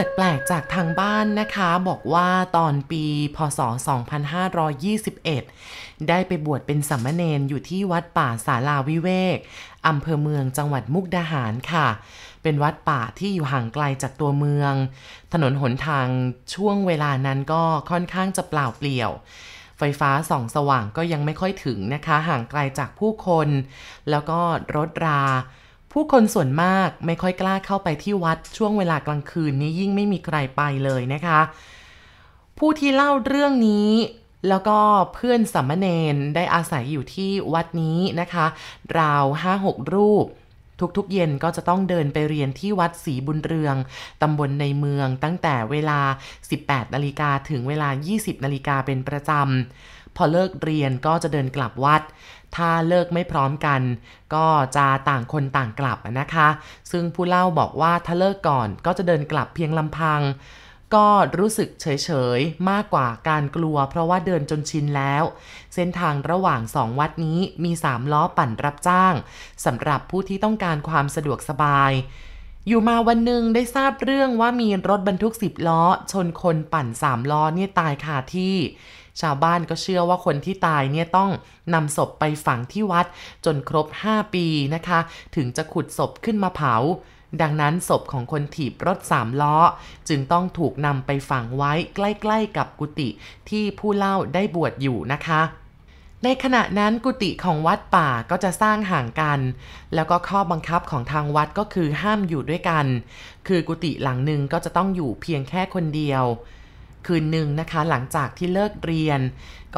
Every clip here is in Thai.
แปลกๆ จากทางบ้านนะคะ บอกว่าตอนปีพศ 2521 ได้ไปบวชเป็นสัมมเนนอยู่ที่วัดป่าสาลาวิเวกอำเภอเมืองจังหวัดมุกดาหารค่ะ เป็นวัดป่าที่อยู่ห่างไกลจากตัวเมือง ถนนหนทางช่วงเวลานั้นก็ค่อนข้างจะเปล่าเปลี่ยวไฟฟ้าส่องสว่างก็ยังไม่ค่อยถึงนะคะ ห่างไกลจากผู้คน แล้วก็รถรา ผู้คนส่วนมากไม่ค่อยกล้าเข้าไปที่วัดช่วงเวลากลางคืนนี้ยิ่งไม่มีใครไปเลยนะคะ ผู้ที่เล่าเรื่องนี้แล้วก็เพื่อนสัมมเนนได้อาศัยอยู่ที่วัดนี้นะคะ ราวห้าหกรูป ทุกๆเย็นก็จะต้องเดินไปเรียนที่วัดศรีบุญเรือง ตำบลในเมืองตั้งแต่เวลา 18 นาฬิกาถึงเวลา 20 นาฬิกาเป็นประจำ พอเลิกเรียนก็จะเดินกลับวัด ถ้าเลิกไม่พร้อมกัน ก็จะต่างคนต่างกลับนะคะ ซึ่งผู้เล่าบอกว่าถ้าเลิกก่อนก็จะเดินกลับเพียงลำพัง ก็รู้สึกเฉยๆ มากกว่าการกลัว เพราะว่าเดินจนชินแล้ว เส้นทางระหว่างสองวัดนี้มีสามล้อปั่นรับจ้างสำหรับผู้ที่ต้องการความสะดวกสบายอยู่มาวันหนึ่งได้ทราบเรื่องว่ามีรถบรรทุกสิบล้อ ชนคนปั่นสามล้อเนี่ยตายคาที่ ชาวบ้านก็เชื่อว่าคนที่ตายเนี่ยต้องนำศพไปฝังที่วัดจนครบ 5 ปีนะคะ ถึงจะขุดศพขึ้นมาเผา ดังนั้นศพของคนถีบรถสามล้อ จึงต้องถูกนำไปฝังไว้ใกล้ๆกับกุฏิที่ผู้เล่าได้บวชอยู่นะคะในขณะนั้นกุฏิของวัดป่าก็จะสร้างห่างกัน แล้วก็ข้อบังคับของทางวัดก็คือห้ามอยู่ด้วยกัน คือกุฏิหลังหนึ่งก็จะต้องอยู่เพียงแค่คนเดียว คืนหนึ่งนะคะ หลังจากที่เลิกเรียน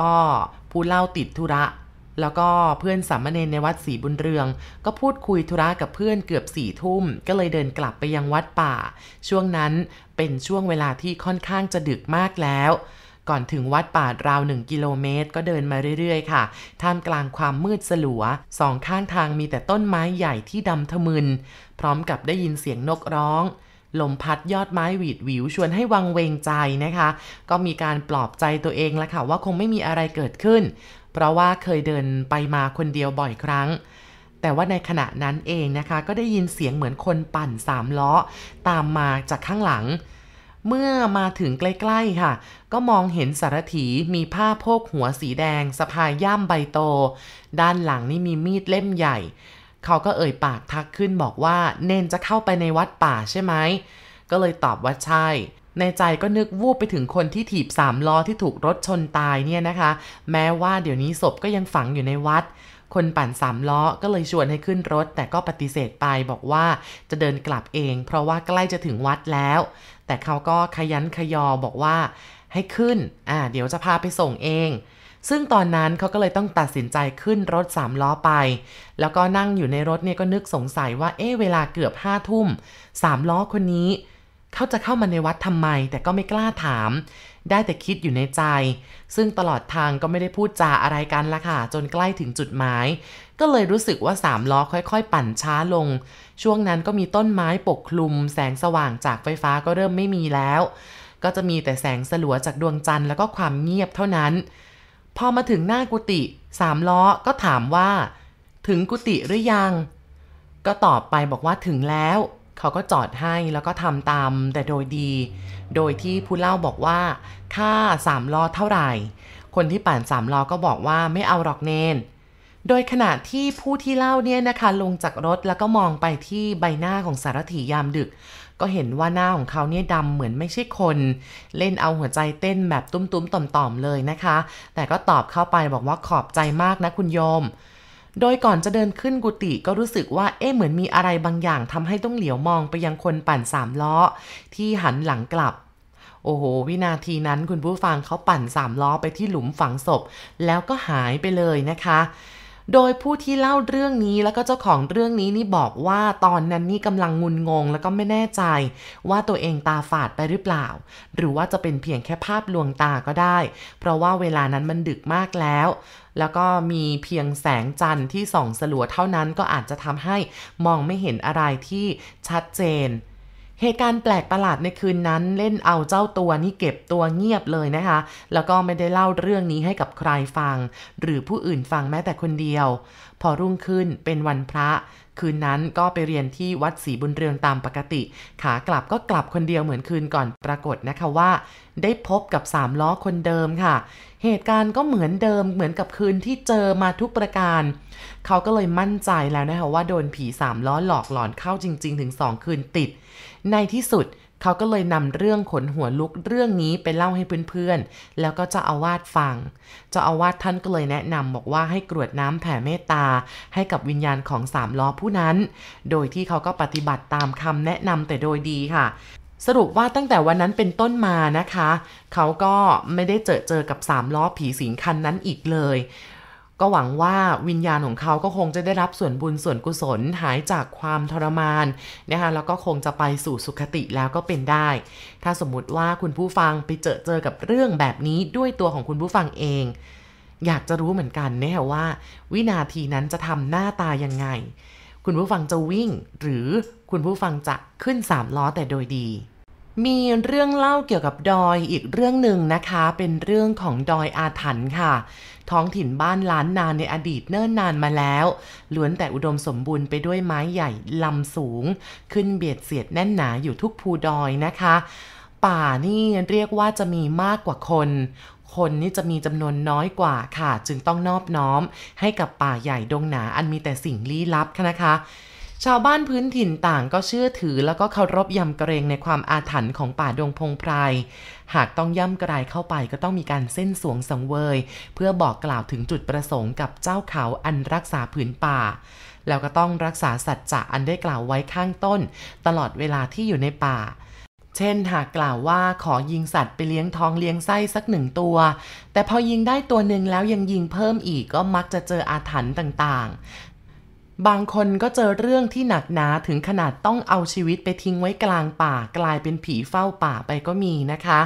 ก็ผู้เล่าติดธุระ แล้วก็เพื่อนสามเณรในวัดศรีบุญเรือง ก็พูดคุยธุระกับเพื่อนเกือบสี่ทุ่ม ก็เลยเดินกลับไปยังวัดป่า ช่วงนั้นเป็นช่วงเวลาที่ค่อนข้างจะดึกมากแล้วก่อนถึงวัดป่าราวหนึ่งกิโลเมตร ก็เดินมาเรื่อยๆ ค่ะ ท่ามกลางความมืดสลัว สองข้างทางมีแต่ต้นไม้ใหญ่ที่ดำทะมึน พร้อมกับได้ยินเสียงนกร้อง ลมพัดยอดไม้หวีดหวิวชวนให้วังเวงใจนะคะ ก็มีการปลอบใจตัวเองแล้วค่ะว่าคงไม่มีอะไรเกิดขึ้น เพราะว่าเคยเดินไปมาคนเดียวบ่อยครั้ง แต่ว่าในขณะนั้นเองนะคะ ก็ได้ยินเสียงเหมือนคนปั่นสามล้อ ตามมาจากข้างหลัง เมื่อมาถึงใกล้ๆค่ะ ก็มองเห็นสารถีมีผ้าโพกหัวสีแดงสะพายย่ามใบโต ด้านหลังนี่มีมีดเล่มใหญ่ เขาก็เอ่ยปากทักขึ้นบอกว่าเนนจะเข้าไปในวัดป่าใช่ไหม ก็เลยตอบว่าใช่ ในใจก็นึกวูบไปถึงคนที่ถีบสามล้อที่ถูกรถชนตายเนี่ยนะคะ แม้ว่าเดี๋ยวนี้ศพก็ยังฝังอยู่ในวัด คนปั่นสามล้อก็เลยชวนให้ขึ้นรถ แต่ก็ปฏิเสธไปบอกว่าจะเดินกลับเอง เพราะว่าใกล้จะถึงวัดแล้ว แต่เขาก็ขยันขยอบอกว่าให้ขึ้น อ่า เดี๋ยวจะพาไปส่งเอง ซึ่งตอนนั้นเขาก็เลยต้องตัดสินใจขึ้นรถสามล้อไป แล้วก็นั่งอยู่ในรถเนี่ยก็นึกสงสัยว่าเอ๊ะเวลาเกือบห้าทุ่มสามล้อคนนี้เขาจะเข้ามาในวัดทำไม แต่ก็ไม่กล้าถาม ได้แต่คิดอยู่ในใจ ซึ่งตลอดทางก็ไม่ได้พูดจาอะไรกันละค่ะ จนใกล้ถึงจุดหมาย ก็เลยรู้สึกว่าสามล้อค่อยๆ ปั่นช้าลง ช่วงนั้นก็มีต้นไม้ปกคลุม แสงสว่างจากไฟฟ้าก็เริ่มไม่มีแล้ว ก็จะมีแต่แสงสลัวจากดวงจันทร์แล้วก็ความเงียบเท่านั้น พอมาถึงหน้ากุฏิสามล้อก็ถามว่า ถึงกุฏิหรือยัง ก็ตอบไปบอกว่าถึงแล้ว เขาก็จอดให้แล้วก็ทำตามแต่โดยดี โดยที่ผู้เล่าบอกว่า ค่าสามล้อเท่าไหร่ คนที่ปั่นสามล้อก็บอกว่าไม่เอาหรอกเนนโดยขณะที่ผู้ที่เล่าเนี่ยนะคะลงจากรถแล้วก็มองไปที่ใบหน้าของสารถียามดึก ก็เห็นว่าหน้าของเขาเนี่ยดำเหมือนไม่ใช่คน เล่นเอาหัวใจเต้นแบบตุ้มๆต่อมๆเลยนะคะ แต่ก็ตอบเข้าไปบอกว่าขอบใจมากนะคุณโยมโดยก่อนจะเดินขึ้นกุฏิก็รู้สึกว่าเอ๊ะเหมือนมีอะไรบางอย่างทำให้ต้องเหลียวมองไปยังคนปั่นสามล้อ ที่หันหลังกลับ โอ้โห วินาทีนั้นคุณผู้ฟังเขาปั่นสามล้อไปที่หลุมฝังศพ แล้วก็หายไปเลยนะคะ โดยผู้ที่เล่าเรื่องนี้แล้วก็เจ้าของเรื่องนี้นี่บอกว่าตอนนั้นนี่กำลังงุนงง แล้วก็ไม่แน่ใจ ว่าตัวเองตาฝาดไปหรือเปล่า หรือว่าจะเป็นเพียงแค่ภาพลวงตาก็ได้ เพราะว่าเวลานั้นมันดึกมากแล้ว แล้วก็มีเพียงแสงจันทร์ที่ส่องสลัวเท่านั้นก็อาจจะทำให้มองไม่เห็นอะไรที่ชัดเจน เหตุการณ์แปลกประหลาดในคืนนั้น เล่นเอาเจ้าตัวนี่เก็บตัวเงียบเลยนะคะ แล้วก็ไม่ได้เล่าเรื่องนี้ให้กับใครฟัง หรือผู้อื่นฟังแม้แต่คนเดียว พอรุ่งขึ้นเป็นวันพระ คืนนั้นก็ไปเรียนที่วัดศรีบุญเรืองตามปกติ ขากลับก็กลับคนเดียวเหมือนคืนก่อนปรากฏนะคะว่า ได้พบกับสามล้อคนเดิมค่ะ เหตุการณ์ก็เหมือนเดิมเหมือนกับคืนที่เจอมาทุกประการ เขาก็เลยมั่นใจแล้วนะคะว่าโดนผีสามล้อหลอกหลอนเข้าจริง ๆ ถึงสองคืนติด ในที่สุดเขาก็เลยนำเรื่องขนหัวลุกเรื่องนี้ไปเล่าให้เพื่อนๆ แล้วก็จะอาวาสฟัง เจ้าอาวาสท่านก็เลยแนะนำบอกว่าให้กรวดน้ำแผ่เมตตา ให้กับวิญญาณของสามล้อผู้นั้น โดยที่เขาก็ปฏิบัติตามคำแนะนำแต่โดยดีค่ะสรุปว่าตั้งแต่วันนั้นเป็นต้นมานะคะ เขาก็ไม่ได้เจอเจอกับสามล้อผีสิงคันนั้นอีกเลย ก็หวังว่าวิญญาณของเขาก็คงจะได้รับส่วนบุญส่วนกุศลหายจากความทรมานนะคะแล้วก็คงจะไปสู่สุขติแล้วก็เป็นได้ ถ้าสมมุติว่าคุณผู้ฟังไปเจอเจอกับเรื่องแบบนี้ด้วยตัวของคุณผู้ฟังเอง อยากจะรู้เหมือนกันนะว่า วินาทีนั้นจะทำหน้าตายังไง คุณผู้ฟังจะวิ่ง หรือคุณผู้ฟังจะขึ้นสามล้อแต่โดยดี มีเรื่องเล่าเกี่ยวกับดอยอีกเรื่องหนึ่งนะคะ เป็นเรื่องของดอยอาถรรพ์ค่ะ ท้องถิ่นบ้านล้านนานในอดีตเนิ่นนานมาแล้ว ล้วนแต่อุดมสมบูรณ์ไปด้วยไม้ใหญ่ลำสูง ขึ้นเบียดเสียดแน่นหนาอยู่ทุกภูดอยนะคะ ป่านี่เรียกว่าจะมีมากกว่าคนคนนี่จะมีจำนวนน้อยกว่าค่ะ จึงต้องนอบน้อมให้กับป่าใหญ่ดงหนาอันมีแต่สิ่งลี้ลับนะคะ ชาวบ้านพื้นถิ่นต่างก็เชื่อถือแล้วก็เคารพยำเกรงในความอาถรรพ์ของป่าดงพงไพร หากต้องย่ำกรายเข้าไปก็ต้องมีการเส้นสวงสังเวย เพื่อบอกกล่าวถึงจุดประสงค์กับเจ้าเขาอันรักษาผืนป่า แล้วก็ต้องรักษาสัจจะอันได้กล่าวไว้ข้างต้น ตลอดเวลาที่อยู่ในป่าเช่นหากกล่าวว่าขอยิงสัตว์ไปเลี้ยงท้องเลี้ยงไส้สักหนึ่งตัว แต่พอยิงได้ตัวหนึ่งแล้วยังยิงเพิ่มอีกก็มักจะเจออาถรรพ์ต่าง บางคนก็เจอเรื่องที่หนักหนาถึงขนาดต้องเอาชีวิตไปทิ้งไว้กลางป่ากลายเป็นผีเฝ้าป่าไปก็มีนะคะ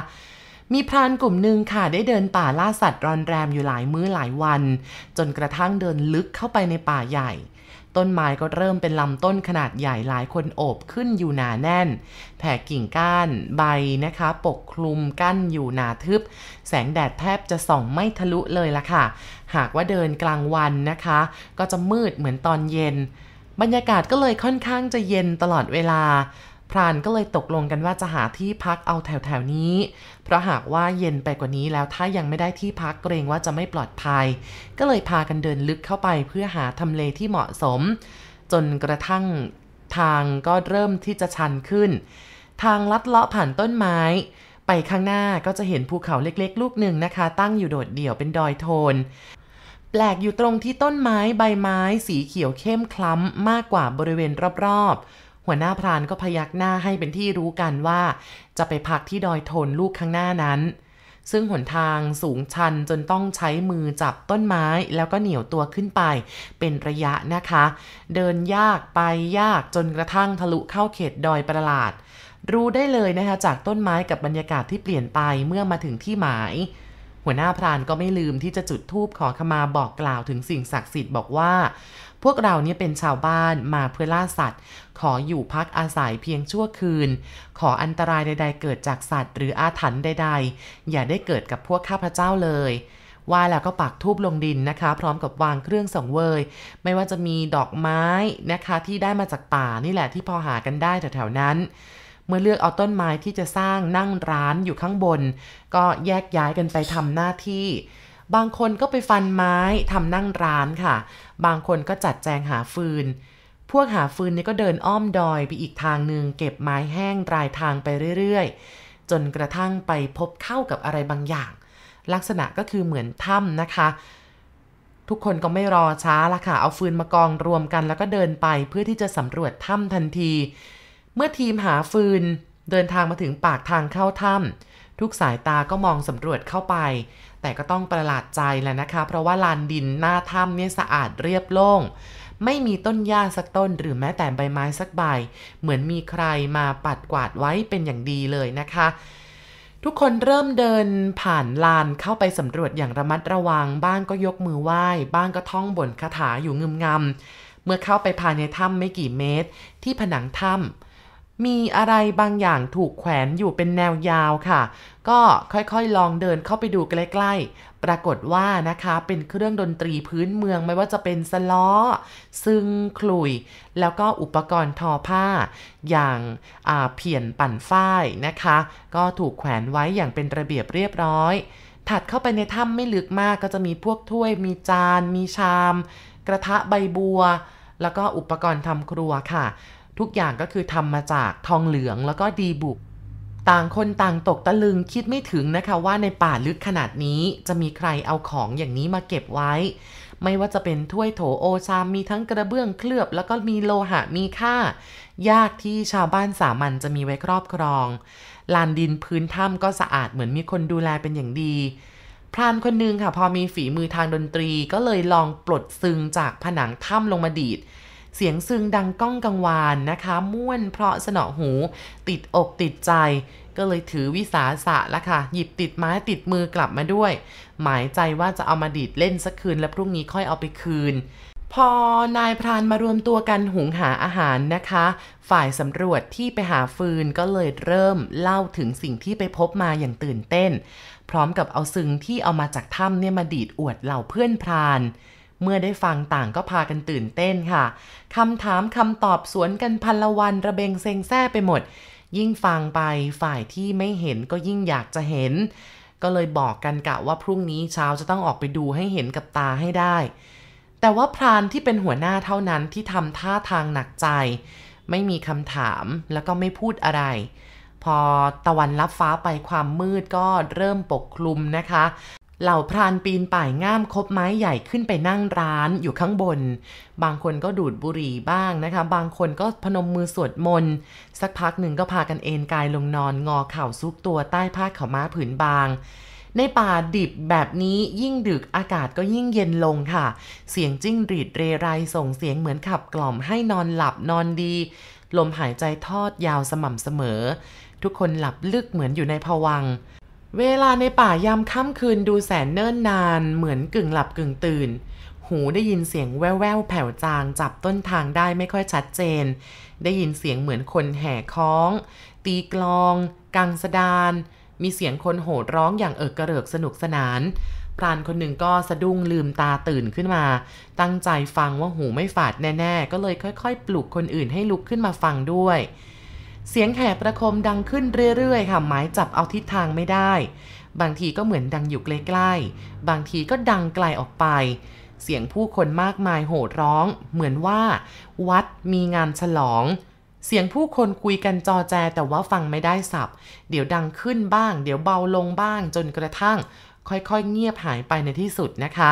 มีพรานกลุ่มหนึ่งค่ะได้เดินป่าล่าสัตว์รอนแรมอยู่หลายมื้อหลายวัน จนกระทั่งเดินลึกเข้าไปในป่าใหญ่ ต้นไม้ก็เริ่มเป็นลำต้นขนาดใหญ่หลายคนโอบขึ้นอยู่หนาแน่น แผ่กิ่งก้านใบนะคะ ปกคลุมกั้นอยู่หนาทึบ แสงแดดแทบจะส่องไม่ทะลุเลยละค่ะ หากว่าเดินกลางวันนะคะ ก็จะมืดเหมือนตอนเย็น บรรยากาศก็เลยค่อนข้างจะเย็นตลอดเวลา พรานก็เลยตกลงกันว่าจะหาที่พักเอาแถวๆนี้ เพราะหากว่าเย็นไปกว่านี้แล้วถ้ายังไม่ได้ที่พักเกรงว่าจะไม่ปลอดภัย ก็เลยพากันเดินลึกเข้าไปเพื่อหาทำเลที่เหมาะสม จนกระทั่งทางก็เริ่มที่จะชันขึ้น ทางลัดเลาะผ่านต้นไม้ ไปข้างหน้าก็จะเห็นภูเขาเล็กๆ ลูกหนึ่งนะคะ ตั้งอยู่โดดเดี่ยวเป็นดอยโทนแปลกอยู่ตรงที่ต้นไม้ใบไม้สีเขียวเข้มคล้ำมากกว่าบริเวณรอบๆ หัวหน้าพรานก็พยักหน้าให้เป็นที่รู้กันว่า จะไปพักที่ดอยทนลูกข้างหน้านั้น ซึ่งหนทางสูงชันจนต้องใช้มือจับต้นไม้ แล้วก็เหนียวตัวขึ้นไป เป็นระยะนะคะ เดินยากไปยากจนกระทั่งทะลุเข้าเขตดอยประหลาด รู้ได้เลยนะคะจากต้นไม้กับบรรยากาศที่เปลี่ยนไปเมื่อมาถึงที่หมาย หัวหน้าพรานก็ไม่ลืมที่จะจุดธูปขอขมาบอกกล่าวถึงสิ่งศักดิ์สิทธิ์บอกว่า พวกเราเนี่ยเป็นชาวบ้านมาเพื่อล่าสัตว์ ขออยู่พักอาศัยเพียงชั่วคืน ขออันตรายใด ๆ เกิดจากสัตว์ หรืออาถรรพ์ใด ๆ อย่าได้เกิดกับพวกข้าพเจ้าเลยว่าแล้วก็ปักทูบลงดินนะคะ พร้อมกับวางเครื่องสังเวย ไม่ว่าจะมีดอกไม้นะคะที่ได้มาจากป่านี่แหละที่พอหากันได้แถวๆนั้น เมื่อเลือกเอาต้นไม้ที่จะสร้างนั่งร้านอยู่ข้างบน ก็แยกย้ายกันไปทำหน้าที่ บางคนก็ไปฟันไม้ทำนั่งร้านค่ะ บางคนก็จัดแจงหาฟืน พวกหาฟืนนี่ก็เดินอ้อมดอยไปอีกทางหนึ่งเก็บไม้แห้งรายทางไปเรื่อยๆ จนกระทั่งไปพบเข้ากับอะไรบางอย่าง ลักษณะก็คือเหมือนถ้ำนะคะทุกคนก็ไม่รอช้าละค่ะ เอาฟืนมากองรวมกันแล้วก็เดินไปเพื่อที่จะสำรวจถ้ำทันที เมื่อทีมหาฟืนเดินทางมาถึงปากทางเข้าถ้ำทุกสายตาก็มองสำรวจเข้าไป แต่ก็ต้องประหลาดใจแหละนะคะ เพราะว่าลานดินหน้าถ้ำเนี่ยสะอาดเรียบโล่ง ไม่มีต้นหญ้าสักต้นหรือแม้แต่ใบไม้สักใบ เหมือนมีใครมาปัดกวาดไว้เป็นอย่างดีเลยนะคะทุกคนเริ่มเดินผ่านลานเข้าไปสำรวจอย่างระมัดระวัง บ้างก็ยกมือไหว้ บ้างก็ท่องบนคาถาอยู่งึมงำเมื่อเข้าไปภายในถ้ำไม่กี่เมตร ที่ผนังถ้ำ มีอะไรบางอย่างถูกแขวนอยู่เป็นแนวยาวค่ะ ก็ค่อยๆลองเดินเข้าไปดูใกล้ๆ ปรากฏว่านะคะเป็นเครื่องดนตรีพื้นเมืองไม่ว่าจะเป็นสล้อ ซึ่งคลุย แล้วก็อุปกรณ์ทอผ้า อย่างเพียนปั่นฝ้ายนะคะ ก็ถูกแขวนไว้อย่างเป็นระเบียบเรียบร้อย ถัดเข้าไปในถ้ำไม่ลึกมากก็จะมีพวกถ้วย มีจาน มีชาม กระทะใบบัว แล้วก็อุปกรณ์ทำครัวค่ะ ทุกอย่างก็คือทำมาจากทองเหลืองแล้วก็ดีบุก ต่างคนต่างตกตะลึงคิดไม่ถึงนะคะว่าในป่าลึกขนาดนี้จะมีใครเอาของอย่างนี้มาเก็บไว้ ไม่ว่าจะเป็นถ้วยโถโอชามมีทั้งกระเบื้องเคลือบ แล้วก็มีโลหะมีค่า ยากที่ชาวบ้านสามัญจะมีไว้ครอบครองลานดินพื้นถ้ำก็สะอาดเหมือนมีคนดูแลเป็นอย่างดีพรานคนนึงค่ะ พอมีฝีมือทางดนตรีก็เลยลองปลดซึงจากผนังถ้ำลงมาดีด เสียงซึงดังก้องกังวานนะคะ ม่วนเพราะสนอหู ติดอกติดใจ ก็เลยถือวิสาสะละค่ะ หยิบติดไม้ติดมือกลับมาด้วย หมายใจว่าจะเอามาดีดเล่นสักคืนแล้วพรุ่งนี้ค่อยเอาไปคืนพอนายพรานมารวมตัวกันหุงหาอาหารนะคะ ฝ่ายสำรวจที่ไปหาฟืนก็เลยเริ่มเล่าถึงสิ่งที่ไปพบมาอย่างตื่นเต้น พร้อมกับเอาซึงที่เอามาจากถ้ำเนี่ยมาดีดอวดเหล่าเพื่อนพราน เมื่อได้ฟังต่างก็พากันตื่นเต้นค่ะคำถามคำตอบสวนกันพันละวันระเบงเซงแซ่ไปหมด ยิ่งฟังไปฝ่ายที่ไม่เห็นก็ยิ่งอยากจะเห็น ก็เลยบอกกันกะว่าพรุ่งนี้เช้าจะต้องออกไปดูให้เห็นกับตาให้ได้ แต่ว่าพรานที่เป็นหัวหน้าเท่านั้นที่ทำท่าทางหนักใจ ไม่มีคำถามแล้วก็ไม่พูดอะไรพอตะวันลับฟ้าไปความมืดก็เริ่มปกคลุมนะคะ เหล่าพรานปีนป่ายง่ามคบไม้ใหญ่ขึ้นไปนั่งร้านอยู่ข้างบน บางคนก็ดูดบุหรี่บ้างนะคะ บางคนก็พนมมือสวดมนต์ สักพักหนึ่งก็พากันเอนกายลงนอนงอเข่าซุกตัวใต้ผ้าขาวม้าผืนบาง ในป่าดิบแบบนี้ยิ่งดึกอากาศก็ยิ่งเย็นลงค่ะ เสียงจิ้งหรีดเรไรส่งเสียงเหมือนขับกล่อมให้นอนหลับนอนดี ลมหายใจทอดยาวสม่ำเสมอ ทุกคนหลับลึกเหมือนอยู่ในภวัง เวลาในป่ายามค่ำคืนดูแสนเนิ่นนานเหมือนกึ่งหลับกึ่งตื่น หูได้ยินเสียงแว่วๆแผ่วจางจับต้นทางได้ไม่ค่อยชัดเจน ได้ยินเสียงเหมือนคนแห่คล้อง ตีกลอง กังสดาน มีเสียงคนโห่ร้องอย่างเอิกกระเริกสนุกสนานพรานคนหนึ่งก็สะดุ้งลืมตาตื่นขึ้นมา ตั้งใจฟังว่าหูไม่ฝาดแน่ ๆ ก็เลยค่อย ๆ ปลุกคนอื่นให้ลุกขึ้นมาฟังด้วย เสียงแห่ประคมดังขึ้นเรื่อยๆ ค่ะหมายจับเอาทิศทางไม่ได้ บางทีก็เหมือนดังอยู่ใกล้ๆ บางทีก็ดังไกลออกไป เสียงผู้คนมากมายโห่ร้อง เหมือนว่า วัดมีงานฉลอง เสียงผู้คนคุยกันจอแจแต่ว่าฟังไม่ได้สับ เดี๋ยวดังขึ้นบ้าง เดี๋ยวเบาลงบ้างจนกระทั่ง ค่อยๆ เงียบหายไปในที่สุดนะคะ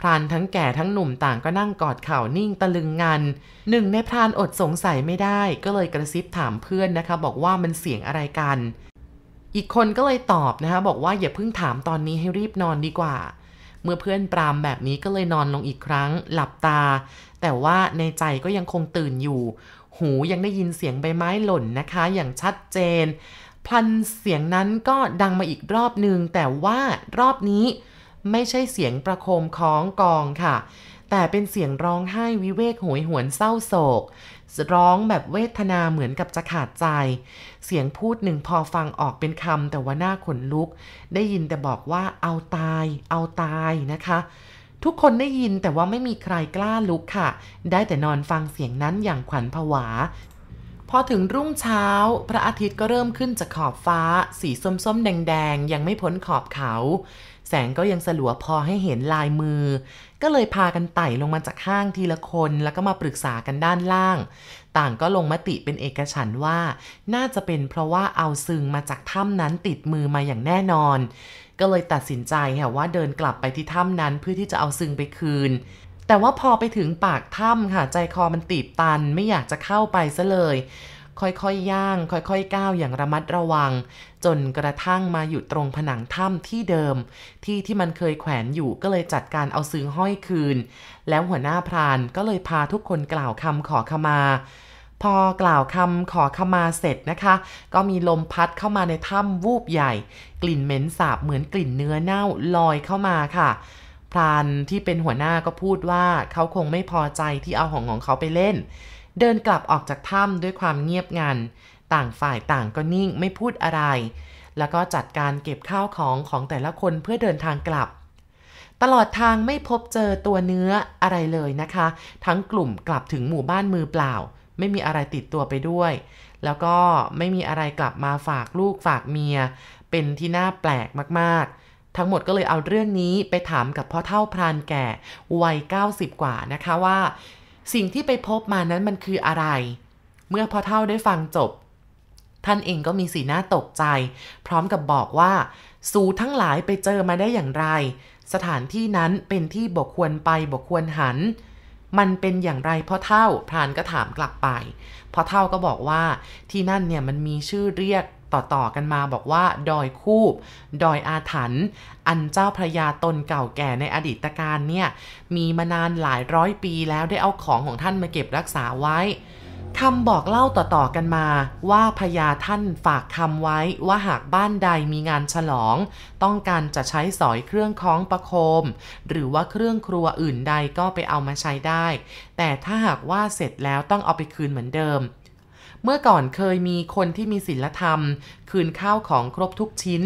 พรานทั้งแก่ทั้งหนุ่มต่างก็นั่งกอดเข่านิ่งตะลึงงัน หนึ่งในพรานอดสงสัยไม่ได้ ก็เลยกระซิบถามเพื่อนนะคะ บอกว่ามันเสียงอะไรกัน อีกคนก็เลยตอบนะคะ บอกว่าอย่าเพิ่งถามตอนนี้ให้รีบนอนดีกว่า เมื่อเพื่อนปรามแบบนี้ก็เลยนอนลงอีกครั้ง หลับตา แต่ว่าในใจก็ยังคงตื่นอยู่ หูยังได้ยินเสียงใบไม้หล่นนะคะ อย่างชัดเจน พลันเสียงนั้นก็ดังมาอีกรอบหนึ่งแต่ว่ารอบนี้ ไม่ใช่เสียงประโคมคล้องกองค่ะ แต่เป็นเสียงร้องไห้วิเวกโหยหวนเศร้าโศก ร้องแบบเวทนาเหมือนกับจะขาดใจ เสียงพูดหนึ่งพอฟังออกเป็นคำแต่ว่าหน้าขนลุก ได้ยินแต่บอกว่าเอาตาย เอาตายนะคะทุกคนได้ยินแต่ว่าไม่มีใครกล้าลุกค่ะ ได้แต่นอนฟังเสียงนั้นอย่างขวัญผวา พอถึงรุ่งเช้า พระอาทิตย์ก็เริ่มขึ้นจากขอบฟ้า สีส้มๆ แดงๆ ยังไม่พ้นขอบเขา แสงก็ยังสลัวพอให้เห็นลายมือ ก็เลยพากันไต่ลงมาจากห้างทีละคนแล้วก็มาปรึกษากันด้านล่าง ต่างก็ลงมติเป็นเอกฉันว่า น่าจะเป็นเพราะว่าเอาซึงมาจากถ้ำนั้นติดมือมาอย่างแน่นอน ก็เลยตัดสินใจค่ะว่าเดินกลับไปที่ถ้ำนั้นเพื่อที่จะเอาซึงไปคืนแต่ว่าพอไปถึงปากถ้ำค่ะใจคอมันตีบตันไม่อยากจะเข้าไปซะเลย ค่อยๆยย่าง ค่อยๆก้าวอย่างระมัดระวัง จนกระทั่งมาอยู่ตรงผนังถ้ำที่เดิม ที่ที่มันเคยแขวนอยู่ก็เลยจัดการเอาซึ้งห้อยคืน แล้วหัวหน้าพรานก็เลยพาทุกคนกล่าวคำขอขมาพอกล่าวคำขอขมาเสร็จนะคะ ก็มีลมพัดเข้ามาในถ้ำวูบใหญ่ กลิ่นเหม็นสาบเหมือนกลิ่นเนื้อเน่าลอยเข้ามาค่ะ พรานที่เป็นหัวหน้าก็พูดว่าเขาคงไม่พอใจที่เอาของของเขาไปเล่น เดินกลับออกจากถ้ำด้วยความเงียบงัน ต่างฝ่ายต่างก็นิ่งไม่พูดอะไร แล้วก็จัดการเก็บข้าวของของแต่ละคนเพื่อเดินทางกลับ ตลอดทางไม่พบเจอตัวเนื้ออะไรเลยนะคะ ทั้งกลุ่มกลับถึงหมู่บ้านมือเปล่า ไม่มีอะไรติดตัวไปด้วย แล้วก็ไม่มีอะไรกลับมาฝากลูกฝากเมีย เป็นที่น่าแปลกมากๆทั้งหมดก็เลยเอาเรื่องนี้ไปถามกับพ่อเท่าพรานแก่ วัย 90 กว่านะคะว่า สิ่งที่ไปพบมานั้นมันคืออะไร เมื่อพ่อเท่าได้ฟังจบ ท่านเองก็มีสีหน้าตกใจ พร้อมกับบอกว่าสูทั้งหลายไปเจอมาได้อย่างไร สถานที่นั้นเป็นที่บกควรไปบกควรหัน มันเป็นอย่างไรพ่อเท่าพรานก็ถามกลับไปพ่อเท่าก็บอกว่าที่นั่นเนี่ยมันมีชื่อเรียก ต่อๆกันมาบอกว่า ดอยคูบดอยอาถรรพ์อันเจ้าพระยาตนเก่าแก่ในอดีตการเนี่ย มีมานานหลายร้อยปีแล้วได้เอาของของท่านมาเก็บรักษาไว้คำบอกเล่าต่อๆกันมาว่าพญาท่านฝากคำไว้ว่าหากบ้านใดมีงานฉลอง ต้องการจะใช้สอยเครื่องคล้องประโคม หรือว่าเครื่องครัวอื่นใดก็ไปเอามาใช้ได้ แต่ถ้าหากว่าเสร็จแล้วต้องเอาไปคืนเหมือนเดิม เมื่อก่อนเคยมีคนที่มีศีลธรรม คืนข้าวของครบทุกชิ้น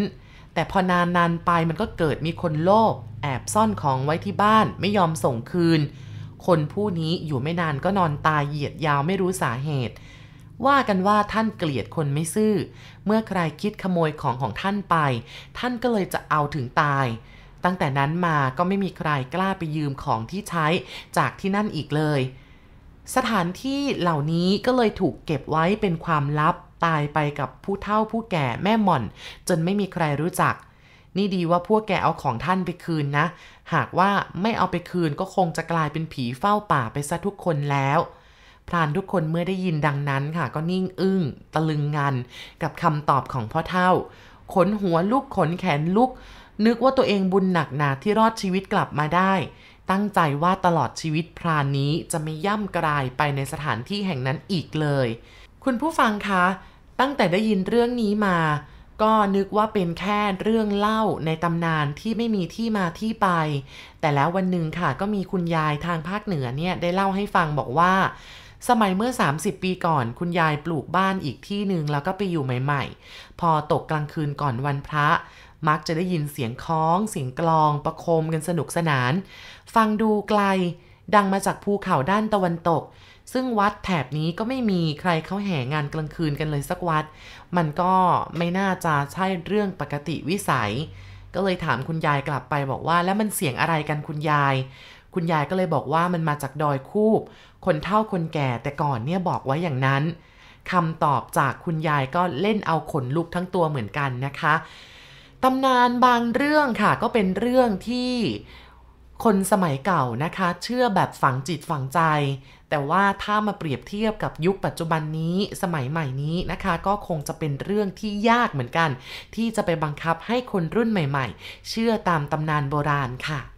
แต่พอนานนานไปมันก็เกิดมีคนโลภแอบซ่อนของไว้ที่บ้านไม่ยอมส่งคืน คนผู้นี้อยู่ไม่นานก็นอนตายเหยียดยาวไม่รู้สาเหตุ ว่ากันว่าท่านเกลียดคนไม่ซื่อ เมื่อใครคิดขโมยของของท่านไป ท่านก็เลยจะเอาถึงตาย ตั้งแต่นั้นมาก็ไม่มีใครกล้าไปยืมของที่ใช้จากที่นั่นอีกเลย สถานที่เหล่านี้ก็เลยถูกเก็บไว้เป็นความลับตายไปกับผู้เฒ่าผู้แก่แม่หม่อน จนไม่มีใครรู้จัก นี่ดีว่าพวกแกเอาของท่านไปคืนนะ หากว่าไม่เอาไปคืนก็คงจะกลายเป็นผีเฝ้าป่าไปซะทุกคนแล้วพรานทุกคนเมื่อได้ยินดังนั้นค่ะ ก็นิ่งอึ้ง ตะลึงงัน กับคำตอบของพ่อเท่า ขนหัวลุกขนแขนลุก นึกว่าตัวเองบุญหนักหนาที่รอดชีวิตกลับมาได้ ตั้งใจว่าตลอดชีวิตพรานนี้จะไม่ย่ำกลายไปในสถานที่แห่งนั้นอีกเลย คุณผู้ฟังคะ ตั้งแต่ได้ยินเรื่องนี้มา ก็นึกว่าเป็นแค่เรื่องเล่าในตำนานที่ไม่มีที่มาที่ไป แต่แล้ววันหนึ่งค่ะก็มีคุณยายทางภาคเหนือเนี่ยได้เล่าให้ฟังบอกว่า สมัยเมื่อ 30 ปีก่อน คุณยายปลูกบ้านอีกที่หนึ่งแล้วก็ไปอยู่ใหม่ ๆ พอตกกลางคืนก่อนวันพระ มักจะได้ยินเสียงคล้อง เสียงกลอง ประโคมกันสนุกสนาน ฟังดูไกล ดังมาจากภูเขาด้านตะวันตก ซึ่งวัดแถบนี้ก็ไม่มีใครเข้าแห่งานกลางคืนกันเลยสักวัด มันก็ไม่น่าจะใช่เรื่องปกติวิสัย ก็เลยถามคุณยายกลับไปบอกว่า แล้วมันเสียงอะไรกันคุณยาย คุณยายก็เลยบอกว่ามันมาจากดอยคูบ คนเฒ่าคนแก่แต่ก่อนเนี่ยบอกไว้อย่างนั้นคำตอบจากคุณยายก็เล่นเอาขนลุกทั้งตัวเหมือนกันนะคะ ตำนานบางเรื่องค่ะ ก็เป็นเรื่องที่คนสมัยเก่านะคะ เชื่อแบบฝังจิตฝังใจ แต่ว่าถ้ามาเปรียบเทียบกับยุคปัจจุบันนี้สมัยใหม่นี้นะคะ ก็คงจะเป็นเรื่องที่ยากเหมือนกัน ที่จะไปบังคับให้คนรุ่นใหม่ ๆ เชื่อตามตำนานโบราณค่ะ